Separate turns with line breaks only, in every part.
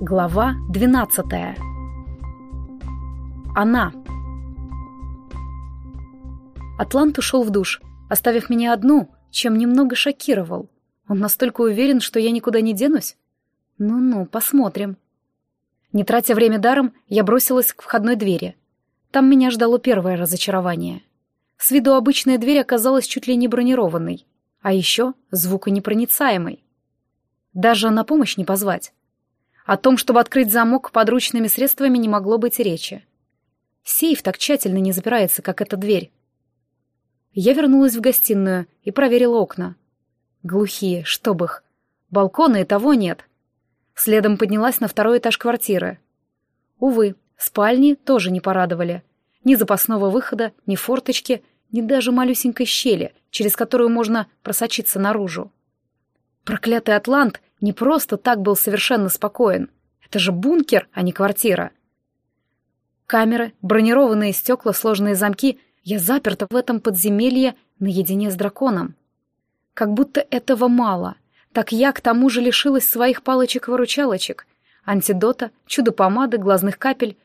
Глава двенадцатая. Она. Атлант ушел в душ, оставив меня одну, чем немного шокировал. Он настолько уверен, что я никуда не денусь? Ну-ну, посмотрим. Не тратя время даром, я бросилась к входной двери. Там меня ждало первое разочарование. С виду обычная дверь оказалась чуть ли не бронированной, а еще звуконепроницаемой. Даже на помощь не позвать. О том, чтобы открыть замок подручными средствами, не могло быть речи. Сейф так тщательно не запирается, как эта дверь. Я вернулась в гостиную и проверила окна. Глухие, чтоб их. Балкона и того нет. Следом поднялась на второй этаж квартиры. Увы, спальни тоже не порадовали. Ни запасного выхода, ни форточки, ни даже малюсенькой щели, через которую можно просочиться наружу. Проклятый Атлант не просто так был совершенно спокоен. Это же бункер, а не квартира. Камеры, бронированные стекла, сложные замки. Я заперта в этом подземелье наедине с драконом. Как будто этого мало — так я к тому же лишилась своих палочек-выручалочек, антидота, чудо-помады, глазных капель.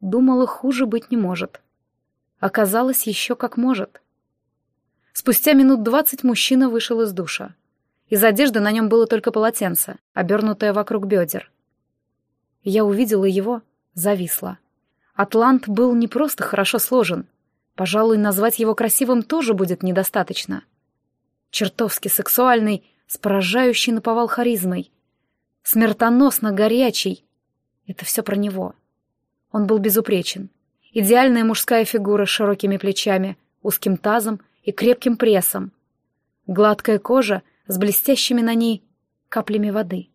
Думала, хуже быть не может. Оказалось, еще как может. Спустя минут двадцать мужчина вышел из душа. Из одежды на нем было только полотенце, обернутое вокруг бедер. Я увидела его, зависла. Атлант был не просто хорошо сложен. Пожалуй, назвать его красивым тоже будет недостаточно. Чертовски сексуальный, с поражающей наповал харизмой. Смертоносно горячий. Это все про него. Он был безупречен. Идеальная мужская фигура с широкими плечами, узким тазом и крепким прессом. Гладкая кожа с блестящими на ней каплями воды.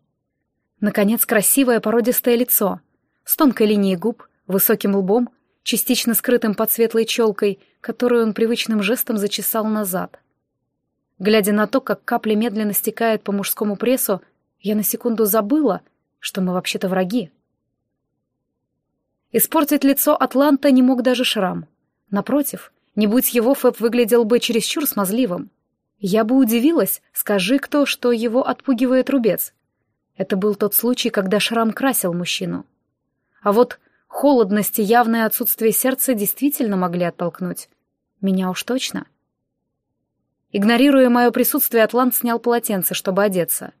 Наконец, красивое породистое лицо, с тонкой линией губ, высоким лбом, частично скрытым под светлой челкой, которую он привычным жестом зачесал назад. Глядя на то, как капля медленно стекает по мужскому прессу, я на секунду забыла, что мы вообще-то враги. Испортить лицо Атланта не мог даже шрам. Напротив, не будь его, Фэб выглядел бы чересчур смазливым. Я бы удивилась, скажи кто, что его отпугивает рубец. Это был тот случай, когда шрам красил мужчину. А вот холодность и явное отсутствие сердца действительно могли оттолкнуть. Меня уж точно — Игнорируя мое присутствие, Атлант снял полотенце, чтобы одеться.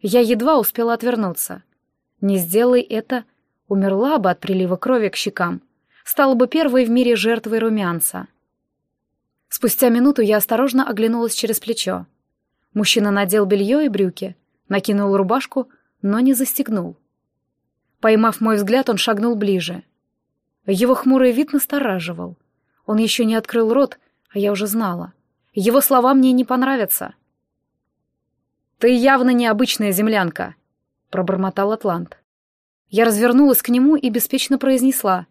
Я едва успела отвернуться. Не сделай это, умерла бы от прилива крови к щекам. Стала бы первой в мире жертвой румянца. Спустя минуту я осторожно оглянулась через плечо. Мужчина надел белье и брюки, накинул рубашку, но не застегнул. Поймав мой взгляд, он шагнул ближе. Его хмурый вид настораживал. Он еще не открыл рот, а я уже знала. Его слова мне не понравятся. «Ты явно необычная землянка», — пробормотал Атлант. Я развернулась к нему и беспечно произнесла.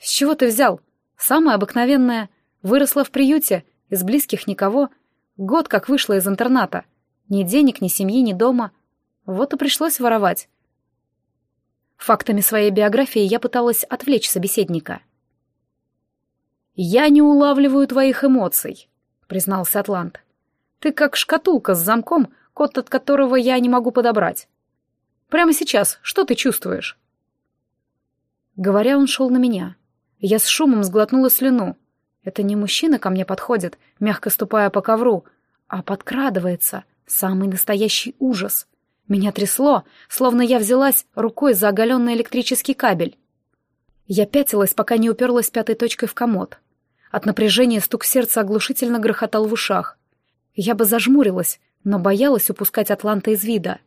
«С чего ты взял? Самая обыкновенная. Выросла в приюте, из близких никого. Год как вышла из интерната. Ни денег, ни семьи, ни дома. Вот и пришлось воровать». Фактами своей биографии я пыталась отвлечь собеседника. «Я не улавливаю твоих эмоций», признался Атлант. «Ты как шкатулка с замком, код от которого я не могу подобрать. Прямо сейчас что ты чувствуешь?» Говоря, он шел на меня. Я с шумом сглотнула слюну. Это не мужчина ко мне подходит, мягко ступая по ковру, а подкрадывается самый настоящий ужас. Меня трясло, словно я взялась рукой за оголенный электрический кабель. Я пятилась, пока не уперлась пятой точкой в комод. От напряжения стук сердца оглушительно грохотал в ушах. Я бы зажмурилась, но боялась упускать Атланта из вида.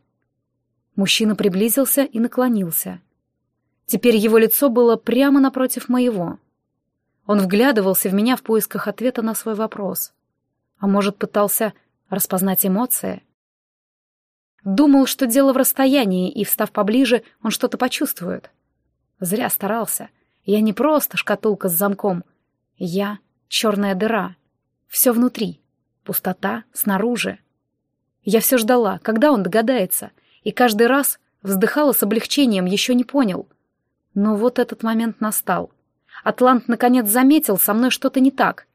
Мужчина приблизился и наклонился. Теперь его лицо было прямо напротив моего. Он вглядывался в меня в поисках ответа на свой вопрос. А может, пытался распознать эмоции? Думал, что дело в расстоянии, и, встав поближе, он что-то почувствует. Зря старался. Я не просто шкатулка с замком, я — черная дыра. Все внутри. Пустота снаружи. Я все ждала, когда он догадается, и каждый раз вздыхала с облегчением, еще не понял. Но вот этот момент настал. Атлант наконец заметил, со мной что-то не так.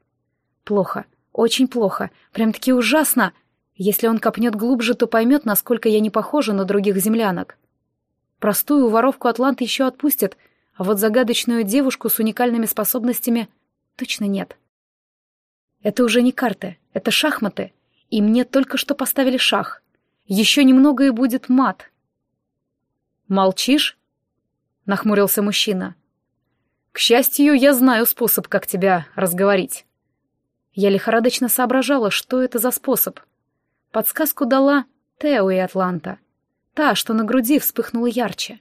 Плохо, очень плохо, прям-таки ужасно. Если он копнет глубже, то поймет, насколько я не похожа на других землянок. Простую воровку Атлант еще отпустит, а вот загадочную девушку с уникальными способностями точно нет. Это уже не карты, это шахматы, и мне только что поставили шах. Еще немного и будет мат. «Молчишь?» — нахмурился мужчина. «К счастью, я знаю способ, как тебя разговорить». Я лихорадочно соображала, что это за способ. Подсказку дала Тео и Атланта. Та, что на груди вспыхнула ярче.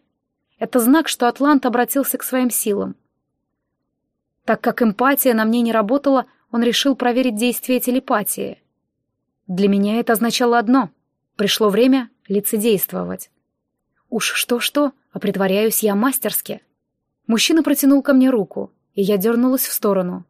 Это знак, что Атлант обратился к своим силам. Так как эмпатия на мне не работала, он решил проверить действие телепатии. Для меня это означало одно — пришло время лицедействовать. Уж что-что, а притворяюсь я мастерски. Мужчина протянул ко мне руку, и я дернулась в сторону.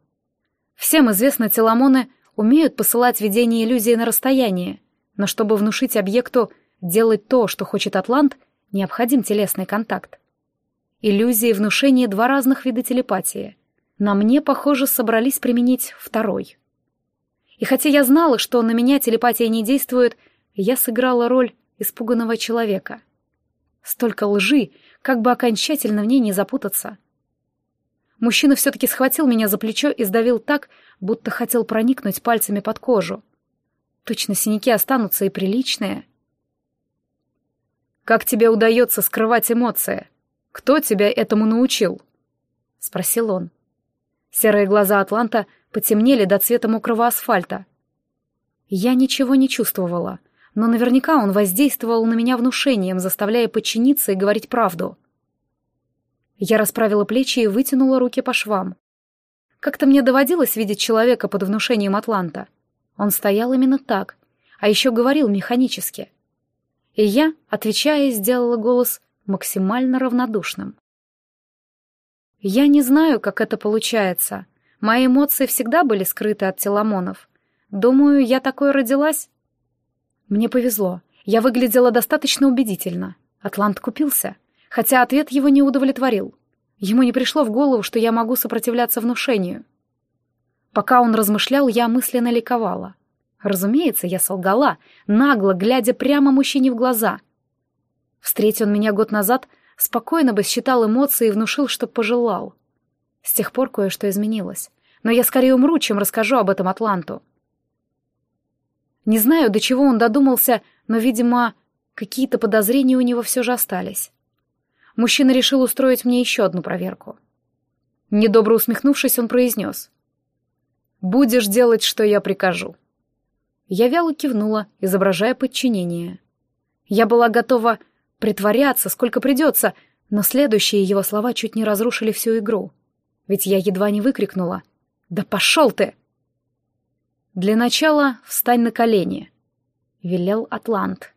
Всем известно, теломоны умеют посылать видение иллюзии на расстояние, но чтобы внушить объекту делать то, что хочет Атлант, необходим телесный контакт. Иллюзии и внушение — два разных вида телепатии. На мне, похоже, собрались применить второй. И хотя я знала, что на меня телепатия не действует, я сыграла роль испуганного человека. Столько лжи, как бы окончательно в ней не запутаться. Мужчина все-таки схватил меня за плечо и сдавил так, будто хотел проникнуть пальцами под кожу. Точно синяки останутся и приличные. «Как тебе удается скрывать эмоции? Кто тебя этому научил?» — спросил он. Серые глаза Атланта потемнели до цвета мокрого асфальта. Я ничего не чувствовала, но наверняка он воздействовал на меня внушением, заставляя подчиниться и говорить правду. Я расправила плечи и вытянула руки по швам. Как-то мне доводилось видеть человека под внушением Атланта. Он стоял именно так, а еще говорил механически. И я, отвечая, сделала голос максимально равнодушным. Я не знаю, как это получается. Мои эмоции всегда были скрыты от теломонов. Думаю, я такой родилась. Мне повезло. Я выглядела достаточно убедительно. Атлант купился, хотя ответ его не удовлетворил. Ему не пришло в голову, что я могу сопротивляться внушению. Пока он размышлял, я мысленно ликовала. Разумеется, я солгала, нагло, глядя прямо мужчине в глаза. Встретил он меня год назад, спокойно бы считал эмоции и внушил, что пожелал. С тех пор кое-что изменилось. Но я скорее умру, чем расскажу об этом Атланту. Не знаю, до чего он додумался, но, видимо, какие-то подозрения у него все же остались. Мужчина решил устроить мне еще одну проверку. Недобро усмехнувшись, он произнес. «Будешь делать, что я прикажу». Я вяло кивнула, изображая подчинение. Я была готова притворяться, сколько придется, но следующие его слова чуть не разрушили всю игру. Ведь я едва не выкрикнула «Да пошел ты!» «Для начала встань на колени», — велел Атлант.